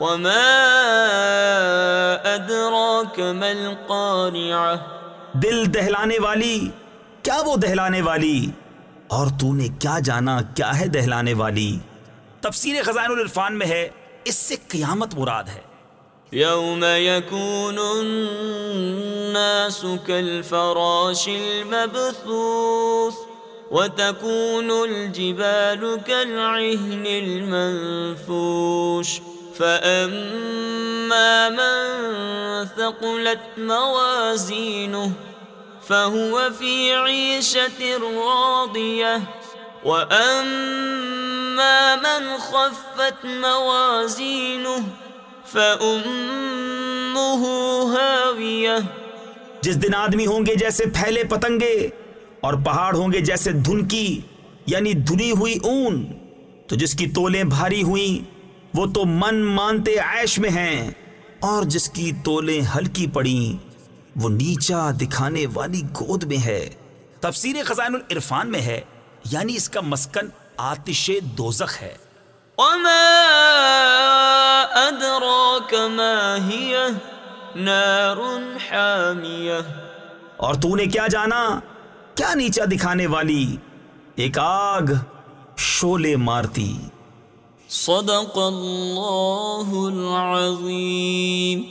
وما أدراك ما دل دہلانے والی کیا وہ دہلانے والی؟ اور تو نے کیا جانا کیا ہے دہلانے والی؟ تفسیر خزائن العرفان میں ہے اس سے قیامت مراد ہے۔ يوم يكون الناس كالفراش المبثوث وتكون الجبال كالعهن المنفوش فأما من ثقلت موازينه فهو في عيشة راضية وأما من خفت موازينه فأمه هاوية جس دن آدمی ہوں گے جیسے پھیلے پتنگے اور پہاڑ ہوں گے جیسے دھن کی یعنی دھنی ہوئی اون، تو جس کی تولیں بھاری ہوئیں وہ تو من مانتے عیش میں ہیں۔ اور جس کی تولیں ہلکی پڑیں وہ نیچا دکھانے والی گود میں ہے۔ تفسیر خزائن العرفان میں ہے یعنی اس کا مسکن آتش دوزخ ہے۔ وما أدراك ما نار حامية اور تو نے کیا جانا؟ کیا نیچا دکھانے والی ایک آگ شولے مارتی۔ صدق اللہ العظیم